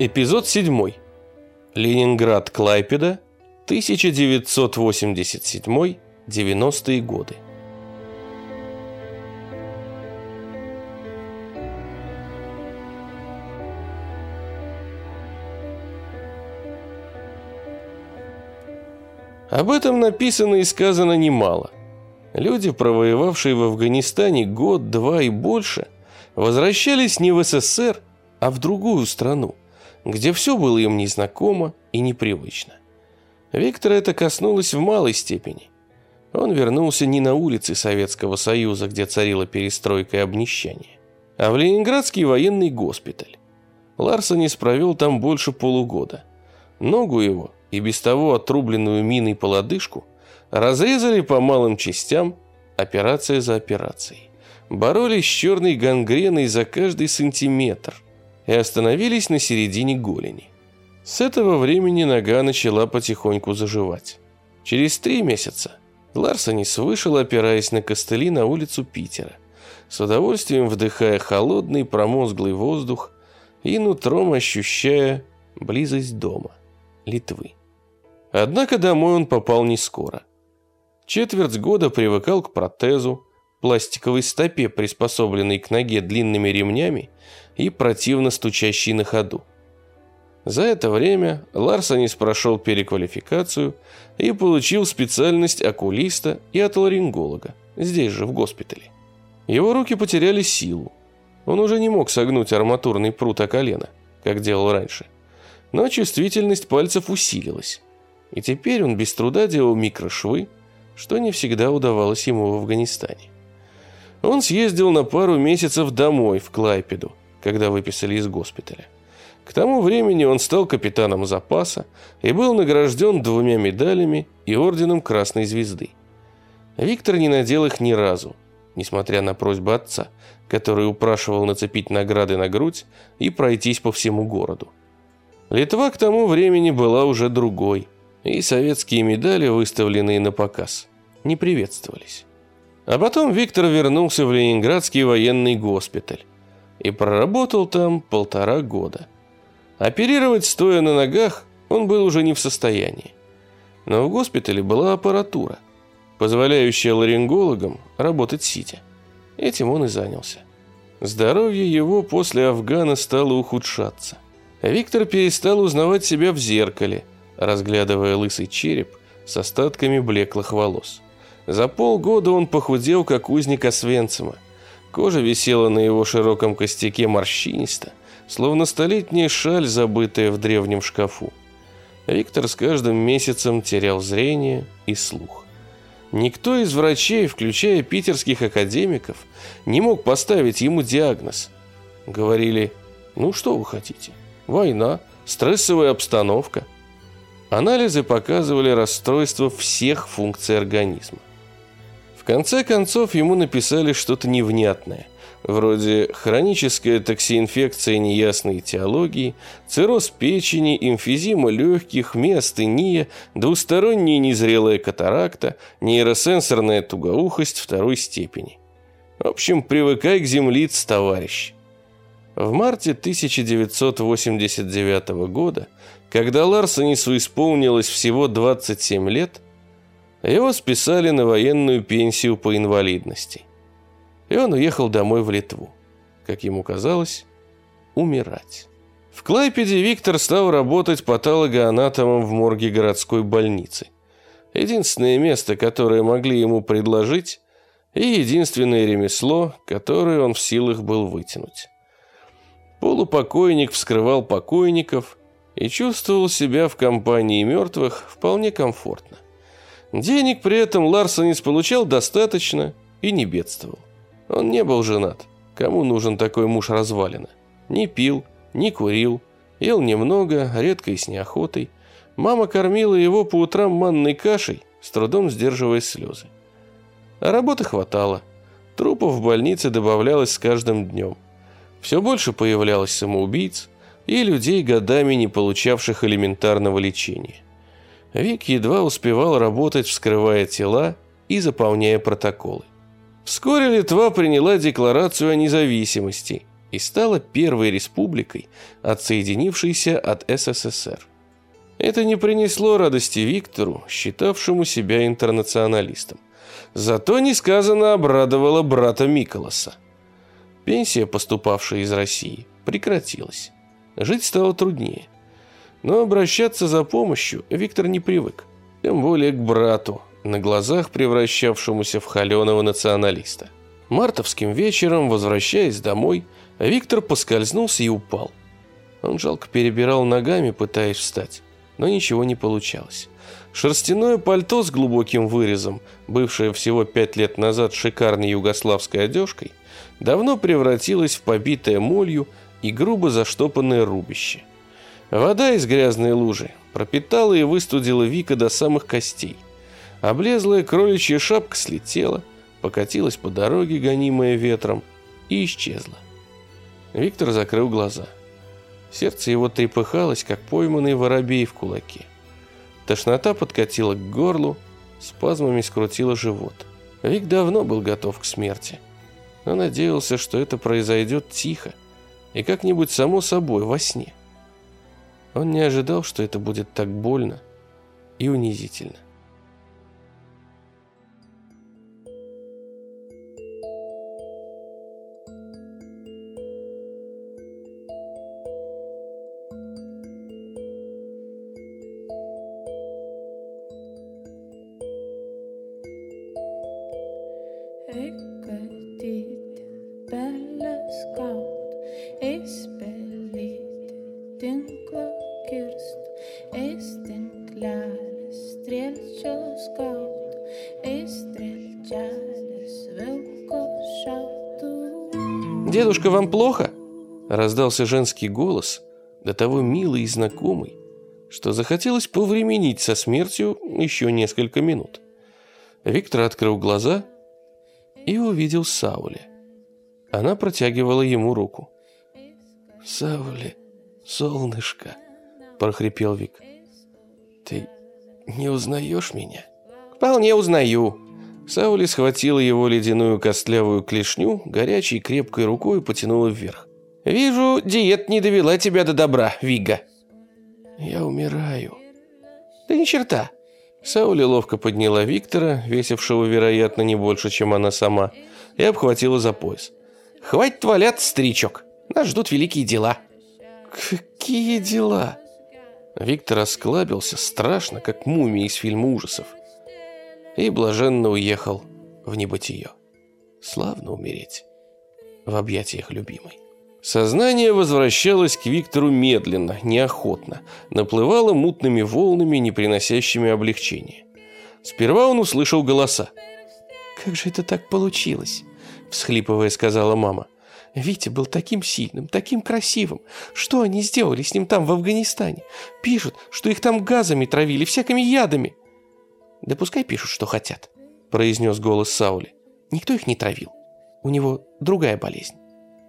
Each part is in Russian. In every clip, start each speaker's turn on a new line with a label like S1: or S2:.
S1: Эпизод 7. Ленинград, Клайпеда, 1987-90-е годы. Об этом написано и сказано немало. Люди, провоевавшие в Афганистане год, два и больше, возвращались не в СССР, а в другую страну, где все было им незнакомо и непривычно. Виктора это коснулось в малой степени. Он вернулся не на улицы Советского Союза, где царила перестройка и обнищание, а в Ленинградский военный госпиталь. Ларсонис провел там больше полугода. Ногу его, и без того отрубленную миной по лодыжку, разрезали по малым частям, операция за операцией. Боролись с черной гангреной за каждый сантиметр и остановились на середине голени. С этого времени нога начала потихоньку заживать. Через три месяца Ларсонис вышел, опираясь на костыли на улицу Питера, с удовольствием вдыхая холодный промозглый воздух и нутром ощущая близость дома, Литвы. Однако домой он попал не скоро. Четверть года привыкал к протезу, пластиковой стопе, приспособленной к ноге длинными ремнями и противно стучащей на ходу. За это время Ларсонис прошел переквалификацию и получил специальность окулиста и отоларинголога, здесь же, в госпитале. Его руки потеряли силу. Он уже не мог согнуть арматурный прут о колено, как делал раньше. Но чувствительность пальцев усилилась. И теперь он без труда делал микрошвы, что не всегда удавалось ему в Афганистане. Он съездил на пару месяцев домой, в Клайпеду, когда выписали из госпиталя. К тому времени он стал капитаном запаса и был награжден двумя медалями и орденом Красной Звезды. Виктор не надел их ни разу, несмотря на просьбу отца, который упрашивал нацепить награды на грудь и пройтись по всему городу. Литва к тому времени была уже другой, и советские медали, выставленные на показ, не приветствовались. А потом Виктор вернулся в Ленинградский военный госпиталь и проработал там полтора года. Оперировать стоя на ногах он был уже не в состоянии. Но в госпитале была аппаратура, позволяющая ларингологам работать сидя. Этим он и занялся. Здоровье его после Афгана стало ухудшаться. Виктор перестал узнавать себя в зеркале, разглядывая лысый череп с остатками блеклых волос. За полгода он похудел, как узник Освенцима. Кожа висела на его широком костяке морщинисто, словно столетняя шаль, забытая в древнем шкафу. Виктор с каждым месяцем терял зрение и слух. Никто из врачей, включая питерских академиков, не мог поставить ему диагноз. Говорили, ну что вы хотите, война, стрессовая обстановка. Анализы показывали расстройство всех функций организма. В конце концов ему написали что-то невнятное, вроде хроническая токсиинфекция неясной этиологии, цирроз печени, эмфизима легких, миостения, двусторонняя незрелая катаракта, нейросенсорная тугоухость второй степени. В общем, привыкай к землице, товарищ. В марте 1989 года, когда Ларсонису исполнилось всего 27 лет, его списали на военную пенсию по инвалидности. И он уехал домой в Литву. Как ему казалось, умирать. В Клайпеде Виктор стал работать патологоанатомом в морге городской больницы. Единственное место, которое могли ему предложить, и единственное ремесло, которое он в силах был вытянуть. Полупокойник вскрывал покойников и чувствовал себя в компании мертвых вполне комфортно. Денег при этом Ларсонис получал достаточно и не бедствовал. Он не был женат. Кому нужен такой муж развалина? Не пил, не курил, ел немного, редко и с неохотой. Мама кормила его по утрам манной кашей, с трудом сдерживая слезы. А работы хватало. Трупов в больнице добавлялось с каждым днем. Все больше появлялось самоубийц и людей, годами не получавших элементарного лечения. Вик едва успевал работать, вскрывая тела и заполняя протоколы. Вскоре Литва приняла декларацию о независимости, и стала первой республикой, отсоединившейся от СССР. Это не принесло радости Виктору, считавшему себя интернационалистом. Зато несказанно обрадовало брата Миколаса. Пенсия, поступавшая из России, прекратилась. Жить стало труднее. Но обращаться за помощью Виктор не привык. Тем более к брату, на глазах превращавшемуся в холеного националиста. Мартовским вечером, возвращаясь домой, Виктор поскользнулся и упал. Он жалко перебирал ногами, пытаясь встать, но ничего не получалось. Шерстяное пальто с глубоким вырезом, бывшее всего пять лет назад шикарной югославской одежкой, давно превратилось в побитое молью и грубо заштопанное рубище. Вода из грязной лужи пропитала и выстудила Вика до самых костей. Облезлая кроличья шапка слетела, покатилась по дороге, гонимая ветром, и исчезла. Виктор закрыл глаза. Сердце его трепыхалось, как пойманный воробей в кулаке. Тошнота подкатила к горлу, спазмами скрутила живот. Вик давно был готов к смерти, но надеялся, что это произойдет тихо и как-нибудь само собой во сне. Он не ожидал, что это будет так больно и унизительно. «Дедушка, вам плохо?» Раздался женский голос, до того милый и знакомый, что захотелось повременить со смертью еще несколько минут. Виктор открыл глаза и увидел Саули. Она протягивала ему руку. «Саули, солнышко», – прохрипел Вик. «Ты не узнаешь меня?» «Вполне узнаю», Саули схватила его ледяную костлявую клешню, горячей крепкой рукой потянула вверх. «Вижу, диет не довела тебя до добра, Вига». «Я умираю». «Да ни черта». Саули ловко подняла Виктора, весившего, вероятно, не больше, чем она сама, и обхватила за пояс. «Хватит валяться, старичок. Нас ждут великие дела». «Какие дела?» Виктор осклабился страшно, как мумия из фильма ужасов и блаженно уехал в небытие. Славно умереть в объятиях любимой. Сознание возвращалось к Виктору медленно, неохотно, наплывало мутными волнами, не приносящими облегчения. Сперва он услышал голоса. «Как же это так получилось?» – всхлипывая сказала мама. «Витя был таким сильным, таким красивым. Что они сделали с ним там, в Афганистане? Пишут, что их там газами травили, всякими ядами». «Да пускай пишут, что хотят», – произнес голос Саули. «Никто их не травил. У него другая болезнь.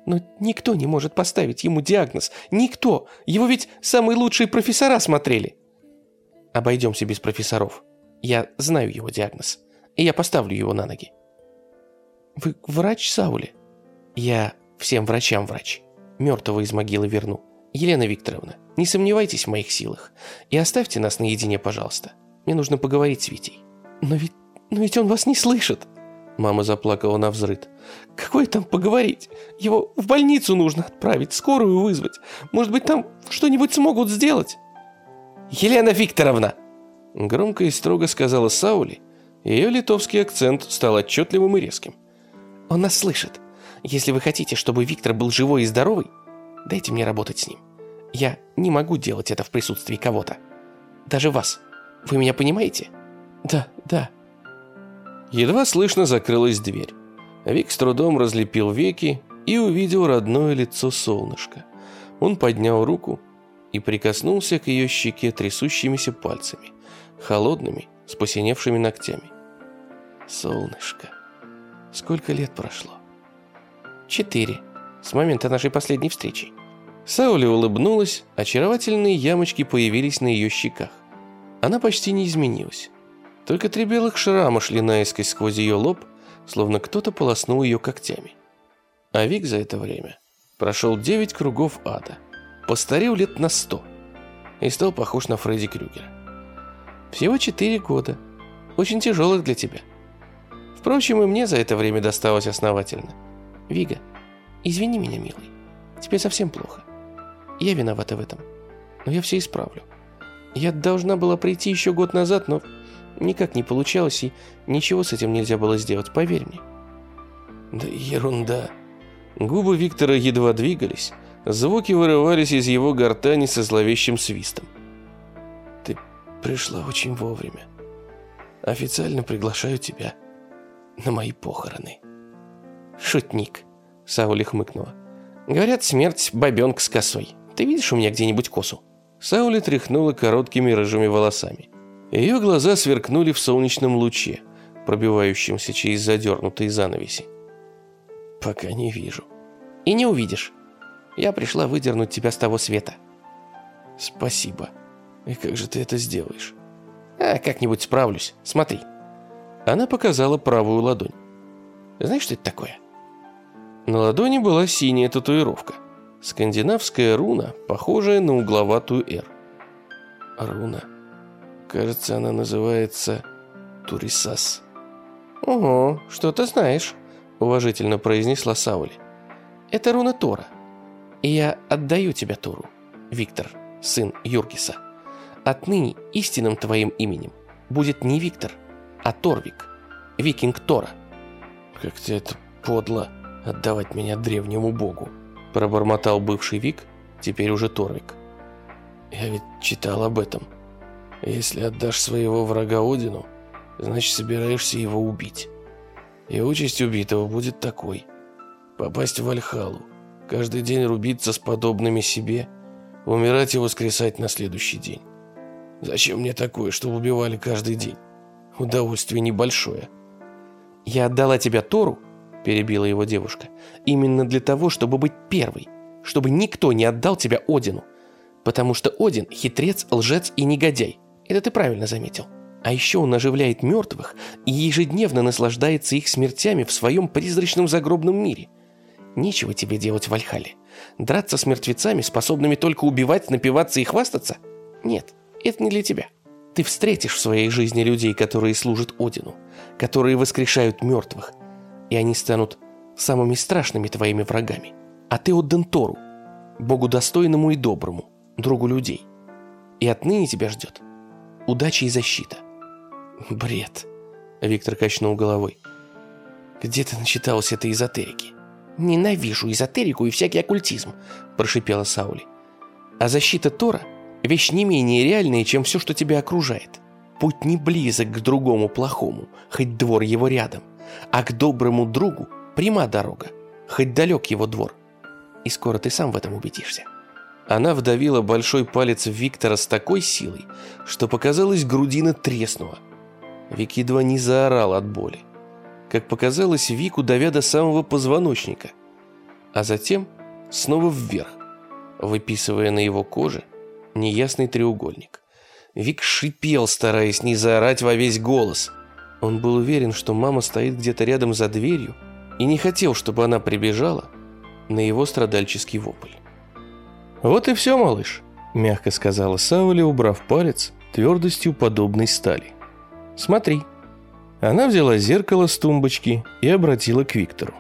S1: Но никто не может поставить ему диагноз. Никто. Его ведь самые лучшие профессора смотрели. Обойдемся без профессоров. Я знаю его диагноз. И я поставлю его на ноги. Вы врач, Саули? Я всем врачам врач. Мертвого из могилы верну. Елена Викторовна, не сомневайтесь в моих силах. И оставьте нас наедине, пожалуйста. Мне нужно поговорить с Витей. Но ведь, но ведь он вас не слышит. Мама заплакала на взрыд. Какое там поговорить? Его в больницу нужно отправить, скорую вызвать. Может быть, там что-нибудь смогут сделать? Елена Викторовна! Громко и строго сказала Саули. Ее литовский акцент стал отчетливым и резким. Он нас слышит. Если вы хотите, чтобы Виктор был живой и здоровый, дайте мне работать с ним. Я не могу делать это в присутствии кого-то. Даже вас. Вы меня понимаете? Да, да. Едва слышно закрылась дверь. Вик с трудом разлепил веки и увидел родное лицо солнышка. Он поднял руку и прикоснулся к ее щеке трясущимися пальцами, холодными, с посиневшими ногтями. Солнышко. Сколько лет прошло? Четыре. С момента нашей последней встречи. Саули улыбнулась, очаровательные ямочки появились на ее щеках. Она почти не изменилась. Только три белых шрама шли наискось сквозь ее лоб, словно кто-то полоснул ее когтями. А Вик за это время прошел девять кругов ада, постарел лет на сто и стал похож на Фредди Крюгера. Всего четыре года, очень тяжелых для тебя. Впрочем, и мне за это время досталось основательно. Вига, извини меня, милый, тебе совсем плохо. Я виновата в этом, но я все исправлю. Я должна была прийти еще год назад, но никак не получалось, и ничего с этим нельзя было сделать, поверь мне.
S2: Да ерунда.
S1: Губы Виктора едва двигались, звуки вырывались из его гортани со зловещим свистом.
S2: Ты пришла очень вовремя. Официально приглашаю тебя на мои похороны.
S1: Шутник, Саули хмыкнула. Говорят, смерть бабенка с косой. Ты видишь у меня где-нибудь косу? Саули тряхнула короткими рыжими волосами. Ее глаза сверкнули в солнечном луче, пробивающемся через задернутые занавеси.
S2: Пока не вижу.
S1: И не увидишь. Я пришла выдернуть тебя с того света.
S2: Спасибо. И как же ты это сделаешь?
S1: А, как-нибудь справлюсь. Смотри. Она показала правую ладонь. Знаешь, что это такое? На ладони была синяя татуировка. Скандинавская руна, похожая на угловатую «Р».
S2: Руна. Кажется, она называется Турисас.
S1: Ого, что ты знаешь, уважительно произнесла Саули. Это руна Тора. И я отдаю тебя Тору, Виктор, сын Юргиса. Отныне истинным твоим именем будет не Виктор, а Торвик, викинг Тора.
S2: Как-то это подло отдавать меня древнему богу
S1: пробормотал бывший Вик, теперь уже Торвик.
S2: «Я ведь читал об этом. Если отдашь своего врага Одину, значит собираешься его убить. И участь убитого будет такой. Попасть в Вальхалу, каждый день рубиться с подобными себе, умирать и воскресать на следующий день. Зачем мне такое, чтобы убивали каждый день? Удовольствие небольшое».
S1: «Я отдала тебя Тору, перебила его девушка. «Именно для того, чтобы быть первой, чтобы никто не отдал тебя Одину. Потому что Один – хитрец, лжец и негодяй. Это ты правильно заметил. А еще он оживляет мертвых и ежедневно наслаждается их смертями в своем призрачном загробном мире. Нечего тебе делать в Альхале. Драться с мертвецами, способными только убивать, напиваться и хвастаться? Нет, это не для тебя. Ты встретишь в своей жизни людей, которые служат Одину, которые воскрешают мертвых, и они станут самыми страшными твоими врагами. А ты отдан Тору, Богу достойному и доброму, другу людей. И отныне тебя ждет удача и защита.
S2: Бред. Виктор качнул головой. Где ты начиталась этой эзотерики?
S1: Ненавижу эзотерику и всякий оккультизм, прошипела Саули. А защита Тора – вещь не менее реальная, чем все, что тебя окружает. Путь не близок к другому плохому, хоть двор его рядом а к доброму другу пряма дорога, хоть далек его двор. И скоро ты сам в этом убедишься. Она вдавила большой палец Виктора с такой силой, что показалось, грудина треснула. Вик едва не заорал от боли. Как показалось, Вику давя до самого позвоночника. А затем снова вверх, выписывая на его коже неясный треугольник. Вик шипел, стараясь не заорать во весь голос – он был уверен, что мама стоит где-то рядом за дверью и не хотел, чтобы она прибежала на его страдальческий вопль. «Вот и все, малыш», – мягко сказала Саули, убрав палец твердостью подобной стали. «Смотри». Она взяла зеркало с тумбочки и обратила к Виктору.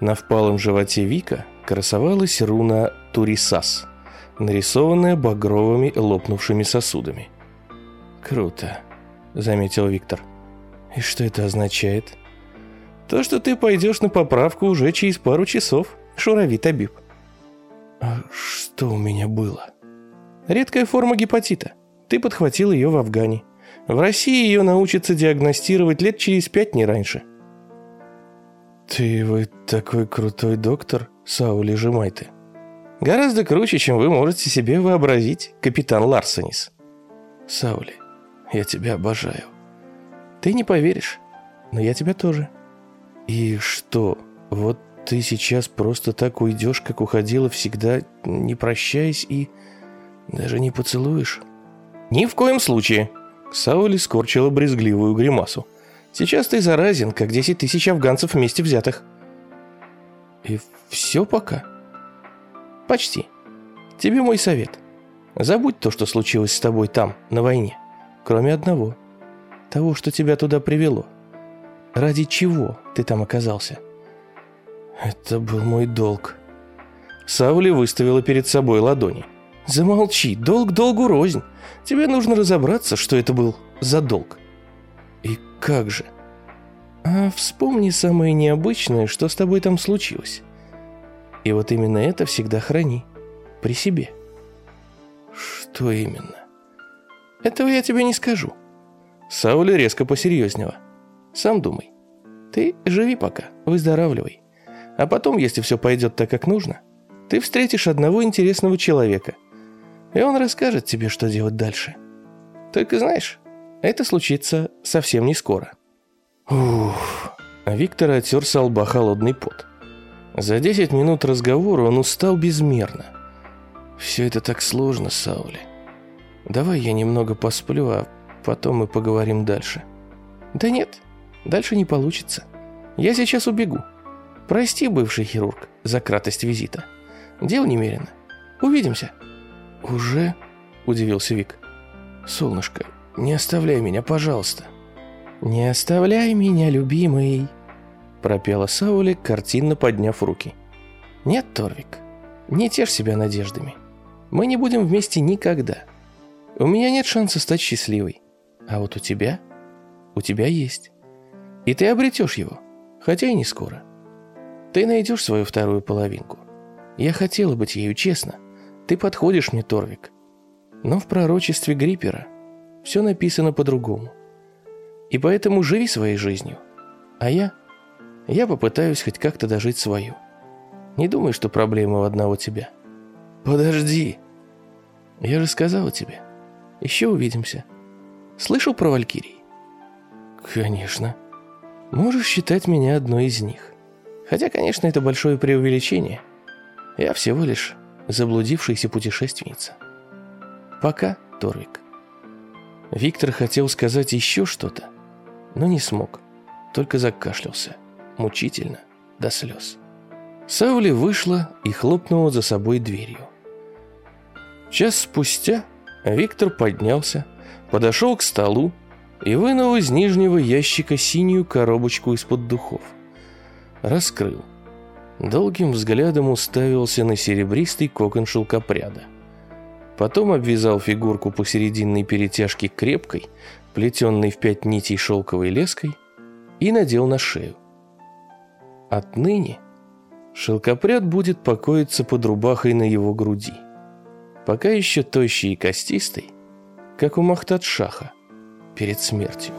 S1: На впалом животе Вика красовалась руна Турисас, нарисованная багровыми лопнувшими сосудами. «Круто», — заметил Виктор. И что это означает? То, что ты пойдешь на поправку уже через пару часов, Шурави Табиб. А что у меня было? Редкая форма гепатита. Ты подхватил ее в Афгане. В России ее научатся диагностировать лет через пять, не раньше. Ты вы такой крутой доктор, Саули Жемайты. Гораздо круче, чем вы можете себе вообразить, капитан Ларсонис. Саули, я тебя обожаю. Ты не поверишь, но я тебя тоже. И что, вот ты сейчас просто так уйдешь, как уходила всегда, не прощаясь и даже не поцелуешь? Ни в коем случае. Саули скорчила брезгливую гримасу. Сейчас ты заразен, как десять тысяч афганцев вместе взятых. И все пока? Почти. Тебе мой совет. Забудь то, что случилось с тобой там, на войне. Кроме одного. Того, что тебя туда привело. Ради чего ты там оказался? Это был мой долг. Саули выставила перед собой ладони. Замолчи, долг долгу рознь. Тебе нужно разобраться, что это был за долг. И как же? А вспомни самое необычное, что с тобой там случилось. И вот именно это всегда храни. При себе. Что именно? Этого я тебе не скажу. Саули резко посерьезнела. Сам думай. Ты живи пока, выздоравливай. А потом, если все пойдет так, как нужно, ты встретишь одного интересного человека. И он расскажет тебе, что делать дальше. Только знаешь, это случится совсем не скоро. Ух. Виктор отер со лба холодный пот. За 10 минут разговора он устал безмерно. Все это так сложно, Саули. Давай я немного посплю, а потом мы поговорим дальше. Да нет, дальше не получится. Я сейчас убегу. Прости, бывший хирург, за кратость визита. Дел немерено. Увидимся. Уже? Удивился Вик. Солнышко, не оставляй меня, пожалуйста. «Не оставляй меня, любимый», — пропела Саули, картинно подняв руки. «Нет, Торвик, не тешь себя надеждами. Мы не будем вместе никогда. У меня нет шанса стать счастливой. А вот у тебя... У тебя есть. И ты обретешь его, хотя и не скоро. Ты найдешь свою вторую половинку. Я хотела быть ею, честно. Ты подходишь мне, Торвик. Но в пророчестве Гриппера все написано по-другому. И поэтому живи своей жизнью. А я? Я попытаюсь хоть как-то дожить свою. Не думай, что проблема у тебя. Подожди. Я же сказала тебе. Еще увидимся. Слышал про Валькирий? Конечно. Можешь считать меня одной из них. Хотя, конечно, это большое преувеличение. Я всего лишь заблудившаяся путешественница. Пока, Торвик. Виктор хотел сказать еще что-то, но не смог, только закашлялся, мучительно, до слез. Саули вышла и хлопнула за собой дверью. Час спустя Виктор поднялся, подошел к столу и вынул из нижнего ящика синюю коробочку из-под духов. Раскрыл. Долгим взглядом уставился на серебристый кокон шелкопряда. Потом обвязал фигурку посерединной перетяжки крепкой, плетенной в пять нитей шелковой леской, и надел на шею. Отныне шелкопряд будет покоиться под рубахой на его груди, пока еще тощий и костистый, как у Махтат-Шаха перед смертью.